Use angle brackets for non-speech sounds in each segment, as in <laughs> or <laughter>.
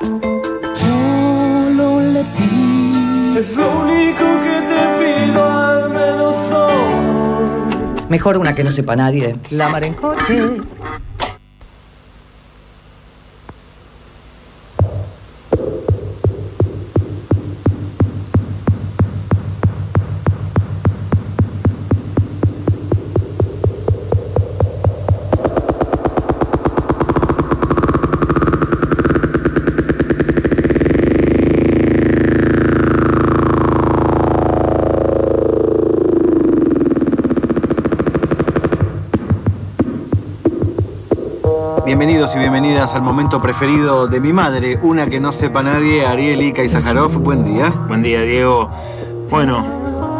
Solo le pido. Es lo único que te pido, al menos hoy. Mejor una que no sepa nadie. La mar en coche. Bienvenidos y bienvenidas al momento preferido de mi madre, una que no sepa nadie, Ariel Ika y Sajarov. Buen día. Buen día, Diego. Bueno,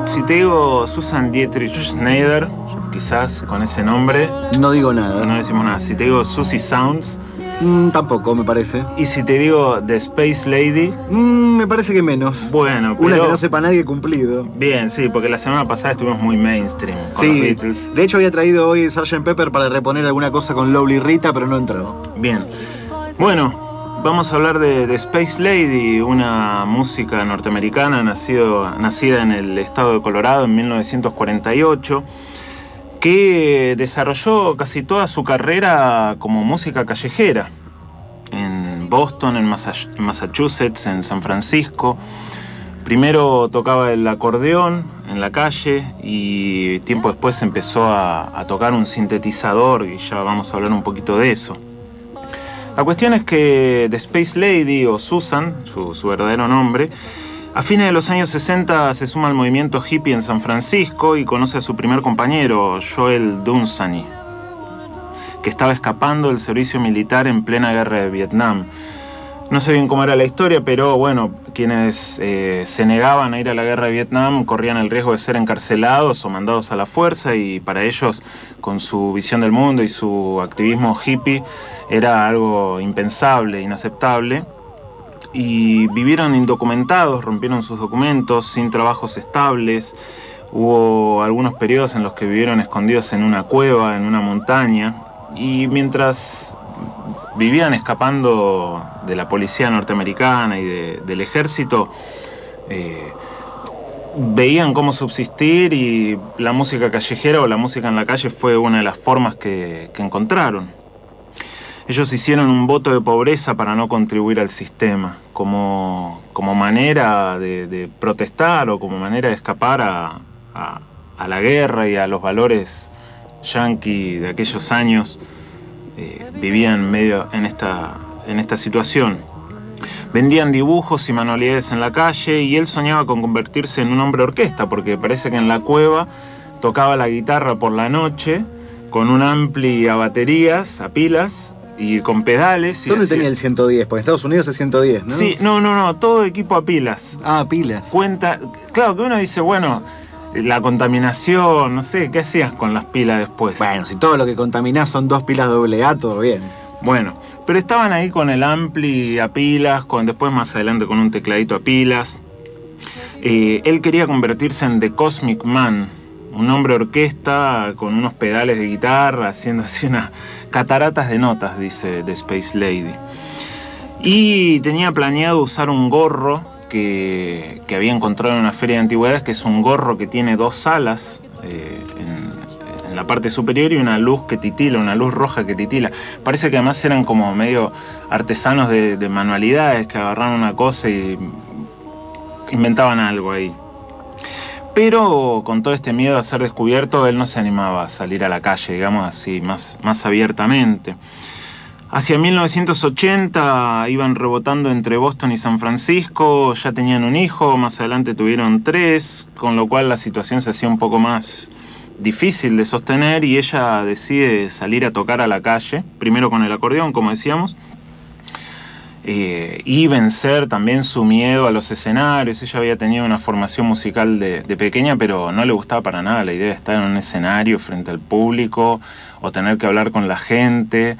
si te digo Susan Dietrich Schneider, quizás con ese nombre, No digo nada. no decimos nada. Si te digo Susie Sounds, Mm, tampoco, me parece. y si te digo The Space Lady, Mm, me parece que menos. bueno, Una pero- que no sepa nadie cumplido. Bien, sí, porque la semana pasada estuvimos muy mainstream con los Sí, Beatles. de hecho había traído hoy Sgt. Pepper para reponer alguna cosa con Lovely Rita, pero no entró. Bien. Bueno, vamos a hablar de, de Space Lady, una música norteamericana nacido, nacida en el estado de Colorado en 1948, que desarrolló casi toda su carrera como música callejera. En Boston, en Massa- en Massachusetts, en San Francisco. Primero tocaba el acordeón en la calle y tiempo después empezó a, tocar un sintetizador y ya vamos a hablar un poquito de eso. La cuestión es que The Space Lady o Susan, su, su verdadero nombre, a fines de los años 60 se suma al movimiento hippie en San Francisco y conoce a su primer compañero, Joel Dunsany, que estaba escapando del servicio militar en plena guerra de Vietnam. No sé bien cómo era la historia, pero bueno, quienes eh, se negaban a ir a la guerra de Vietnam corrían el riesgo de ser encarcelados o mandados a la fuerza y para ellos, con su visión del mundo y su activismo hippie, era algo impensable, inaceptable. Y vivieron indocumentados, rompieron sus documentos, sin trabajos estables. Hubo algunos periodos en los que vivieron escondidos en una cueva, en una montaña. Y mientras vivían escapando de la policía norteamericana y de- del ejército, eh, veían cómo subsistir y la música callejera o la música en la calle fue una de las formas que encontraron. Ellos hicieron un voto de pobreza para no contribuir al sistema, como, como manera de, de protestar o como manera de escapar a, a- a la guerra y a los valores yanqui de aquellos años eh, vivían medio en esta, en esta situación. Vendían dibujos y manualidades en la calle y él soñaba con convertirse en un hombre orquesta, porque parece que en la cueva tocaba la guitarra por la noche con un ampli a baterías, a pilas y con pedales. y ¿Dónde tenía el 110? Porque en Estados Unidos es 110, ¿no? Sí, no, no, no, todo equipo a pilas. Ah, pilas. Cuenta, claro que uno dice, bueno, la contaminación, no sé, ¿qué hacías con las pilas después? Bueno, si todo lo que contaminás son dos pilas doble A, todo bien. Bueno, pero estaban ahí con el ampli a pilas, con, después más adelante con un tecladito a pilas. Eh, él quería convertirse en The Cosmic Man, un hombre orquesta con unos pedales de guitarra, haciendo así unas cataratas de notas, dice The Space Lady. Y tenía planeado usar un gorro que, que había encontrado en una feria de antigüedades, que es un gorro que tiene dos alas eh, en, la parte superior y una luz que titila, una luz roja que titila. Parece que además eran como medio artesanos de, de manualidades que agarraron una cosa y inventaban algo ahí. Pero con todo este miedo a ser descubierto, él no se animaba a salir a la calle, digamos así, más, más abiertamente. Hacia 1980 iban rebotando entre Boston y San Francisco, ya tenían un hijo, más adelante tuvieron tres, con lo cual la situación se hacía un poco más difícil de sostener y ella decide salir a tocar a la calle, primero con el acordeón, como decíamos, eh, y vencer también su miedo a los escenarios. Ella había tenido una formación musical de, de pequeña, pero no le gustaba para nada la idea de estar en un escenario frente al público o tener que hablar con la gente.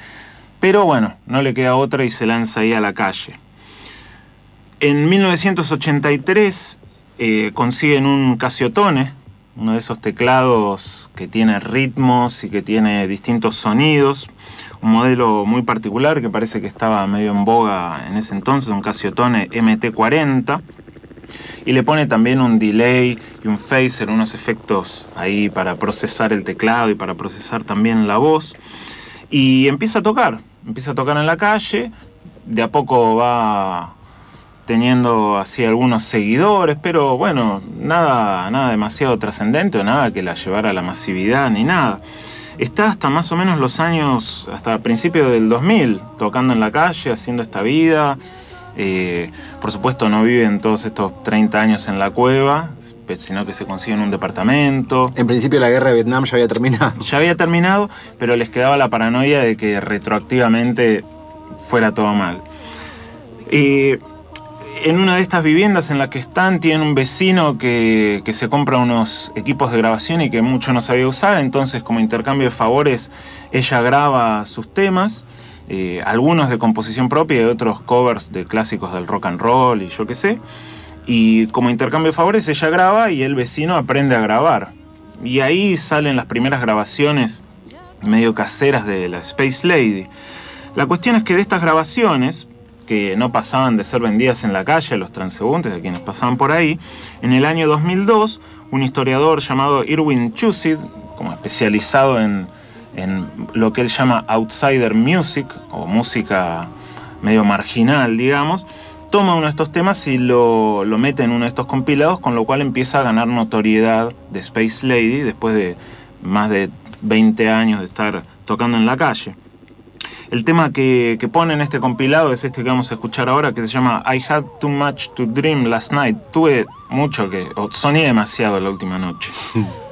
Pero bueno, no le queda otra y se lanza ahí a la calle. En 1983 eh, consiguen un Casiotone, uno de esos teclados que tiene ritmos y que tiene distintos sonidos, un modelo muy particular que parece que estaba medio en boga en ese entonces, un Casiotone MT40. Y le pone también un delay y un phaser, unos efectos ahí para procesar el teclado y para procesar también la voz. Y empieza a tocar, empieza a tocar en la calle, de a poco va teniendo así algunos seguidores, pero bueno, nada, nada demasiado trascendente o nada que la llevara a la masividad ni nada. Está hasta más o menos los años, hasta principios del 2000, tocando en la calle, haciendo esta vida. Eh, por supuesto no viven todos estos 30 años en la cueva, sino que se consiguen un departamento. En principio la guerra de Vietnam ya había terminado. Ya había terminado, pero les quedaba la paranoia de que retroactivamente fuera todo mal. Eh, en una de estas viviendas en la que están tienen un vecino que, se compra unos equipos de grabación y que mucho no sabía usar, entonces como intercambio de favores ella graba sus temas, eh, algunos de composición propia y otros covers de clásicos del rock and roll y yo qué sé, y como intercambio de favores ella graba y el vecino aprende a grabar. Y ahí salen las primeras grabaciones medio caseras de la Space Lady. La cuestión es que de estas grabaciones, que no pasaban de ser vendidas en la calle a los transeúntes, de quienes pasaban por ahí. En el año 2002, un historiador llamado Irwin Chusid, como especializado en, lo que él llama outsider music, o música medio marginal, digamos, toma uno de estos temas y lo, lo, mete en uno de estos compilados, con lo cual empieza a ganar notoriedad de Space Lady después de más de 20 años de estar tocando en la calle. El tema que, que pone en este compilado es este que vamos a escuchar ahora, que se llama I Had Too Much to Dream Last Night. Tuve mucho que, o demasiado la última noche. <laughs>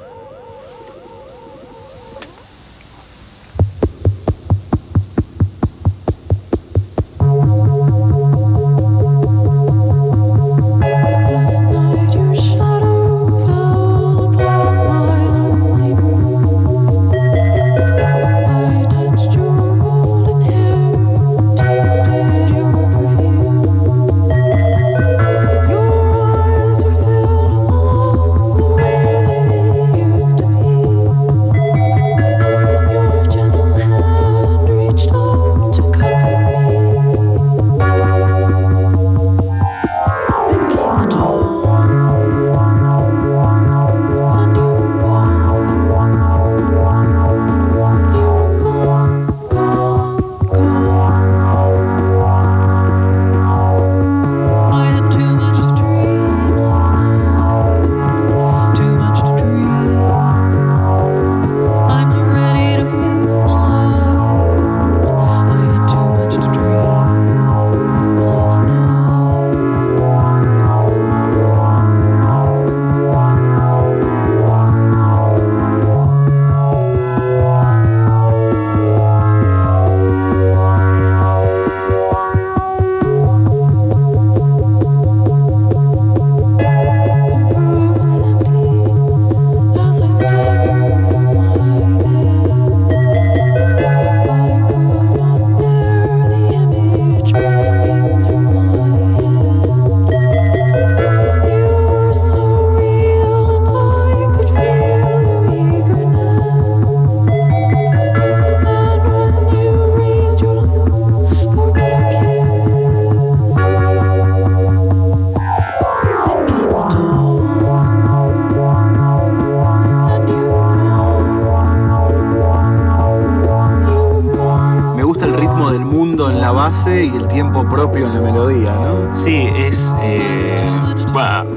y el tiempo propio en la melodía, ¿no? Sí, es. Eh,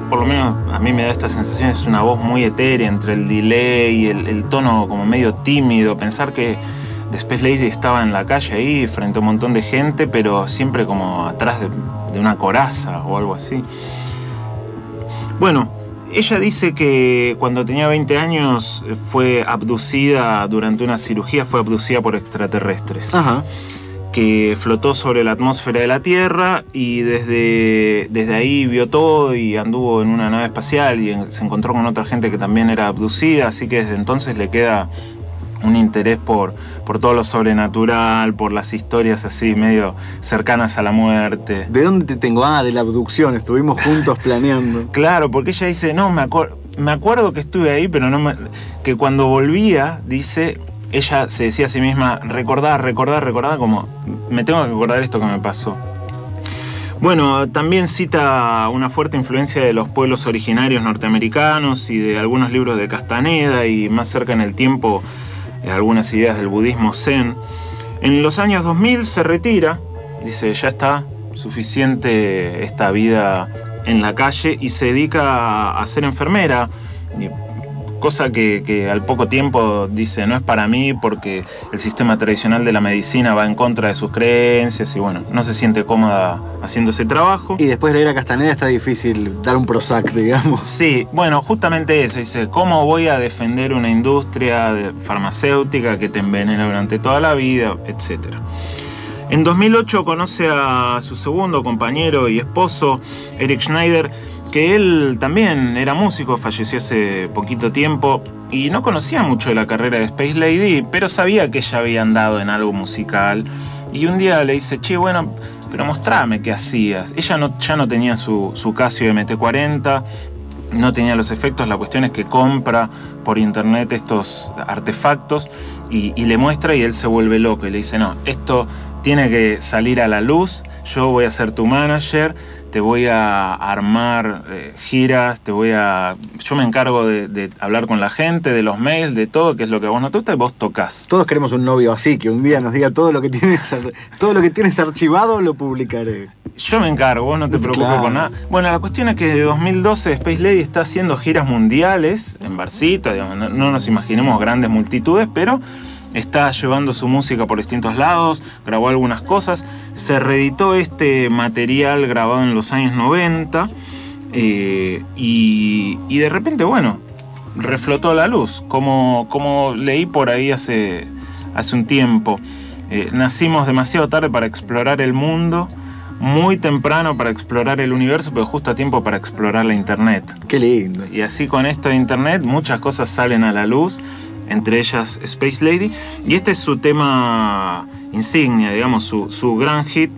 por lo menos a mí me da esta sensación, es una voz muy etérea entre el delay y el, tono como medio tímido. Pensar que Space Lady estaba en la calle ahí frente a un montón de gente, pero siempre como atrás de, de una coraza o algo así. Bueno, ella dice que cuando tenía 20 años fue abducida durante una cirugía, fue abducida por extraterrestres. Ajá que flotó sobre la atmósfera de la Tierra y desde, desde ahí vio todo y anduvo en una nave espacial y se encontró con otra gente que también era abducida, así que desde entonces le queda un interés por, por todo lo sobrenatural, por las historias así medio cercanas a la muerte. ¿De dónde te tengo? Ah, de la abducción, estuvimos juntos <laughs> planeando. Claro, porque ella dice, no, me, me acuerdo que estuve ahí, pero no me... que cuando volvía, dice, ella se decía a sí misma, recordar, recordar, recordar, como me tengo que acordar esto que me pasó. Bueno, también cita una fuerte influencia de los pueblos originarios norteamericanos y de algunos libros de Castaneda y más cerca en el tiempo eh, algunas ideas del budismo zen. En los años 2000 se retira, dice, ya está suficiente esta vida en la calle y se dedica a ser enfermera cosa que, al poco tiempo dice no es para mí porque el sistema tradicional de la medicina va en contra de sus creencias y bueno, no se siente cómoda haciendo ese trabajo. Y después de leer a Castaneda está difícil dar un Prozac, <laughs> digamos. Sí, bueno, justamente eso, dice, ¿cómo voy a defender una industria farmacéutica que te envenena durante toda la vida, etcétera? En 2008 conoce a su segundo compañero y esposo, Eric Schneider, que él también era músico, falleció hace poquito tiempo y no conocía mucho de la carrera de Space Lady, pero sabía que ella había andado en algo musical. Y un día le dice, che, bueno, pero mostrame qué hacías. Ella no, ya no tenía su, su Casio MT40, no tenía los efectos, la cuestión es que compra por internet estos artefactos y, y, le muestra y él se vuelve loco y le dice, no, esto tiene que salir a la luz, yo voy a ser tu manager, te voy a armar eh, giras, te voy a. Yo me encargo de, hablar con la gente, de los mails, de todo, que es lo que a vos no te gusta y vos tocas. Todos queremos un novio así, que un día nos diga todo lo que tienes, todo lo que tienes archivado lo publicaré. Yo me encargo, vos no te preocupes por nada. Bueno, la cuestión es que desde 2012 Space Lady está haciendo giras mundiales en Barcita, no nos imaginemos grandes multitudes, pero está llevando su música por distintos lados, grabó algunas cosas, se reeditó este material grabado en los años 90 eh, y, de repente, bueno, reflotó a la luz, como, como leí por ahí hace, hace un tiempo. Eh, nacimos demasiado tarde para explorar el mundo, muy temprano para explorar el universo, pero justo a tiempo para explorar la Internet. Qué lindo. Y así con esto de Internet muchas cosas salen a la luz entre ellas Space Lady. Y este es su tema insignia, digamos, su, gran hit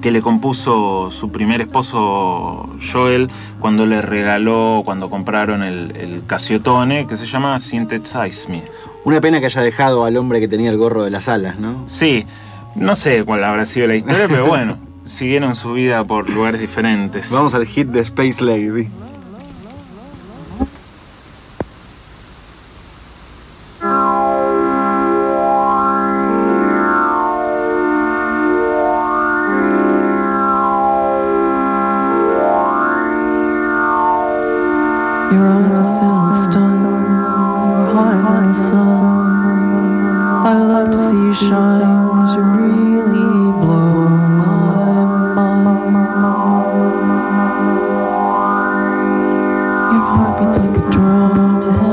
que le compuso su primer esposo Joel cuando le regaló, cuando compraron el, el Casiotone, que se llama Synthesize Me. Una pena que haya dejado al hombre que tenía el gorro de las alas, ¿no? Sí, no sé cuál habrá sido la historia, pero bueno, <laughs> siguieron su vida por lugares diferentes. Vamos al hit de Space Lady. It's like a drum.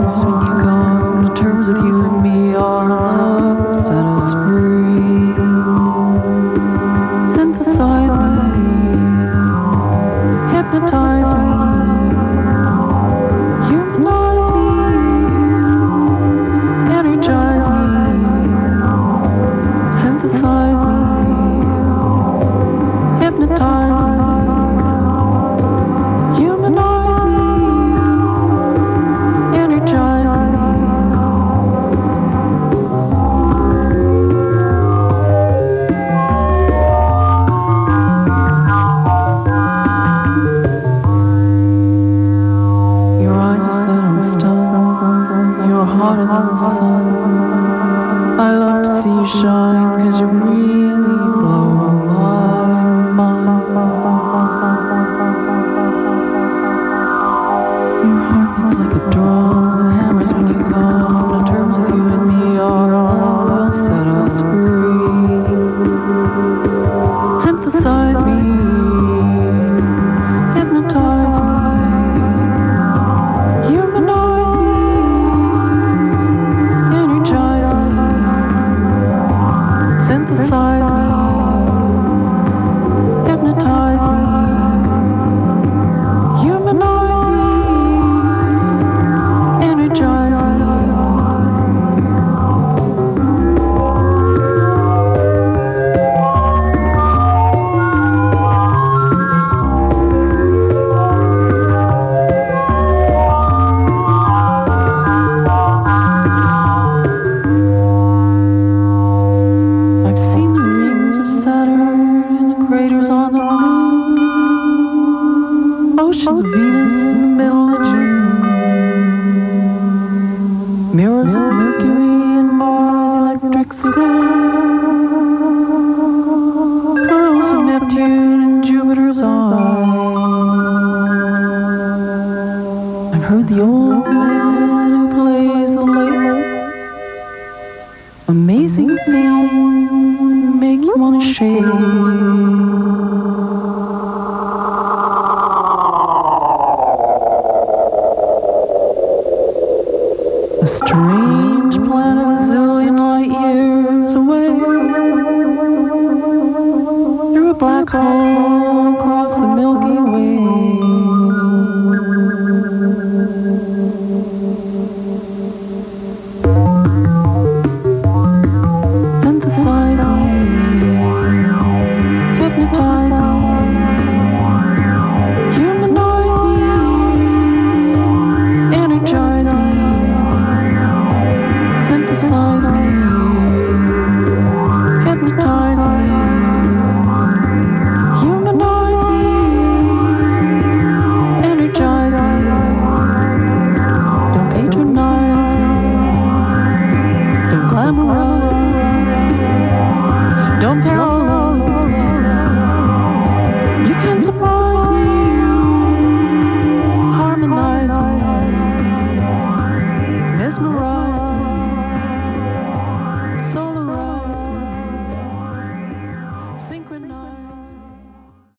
Black hole across the Milky Way.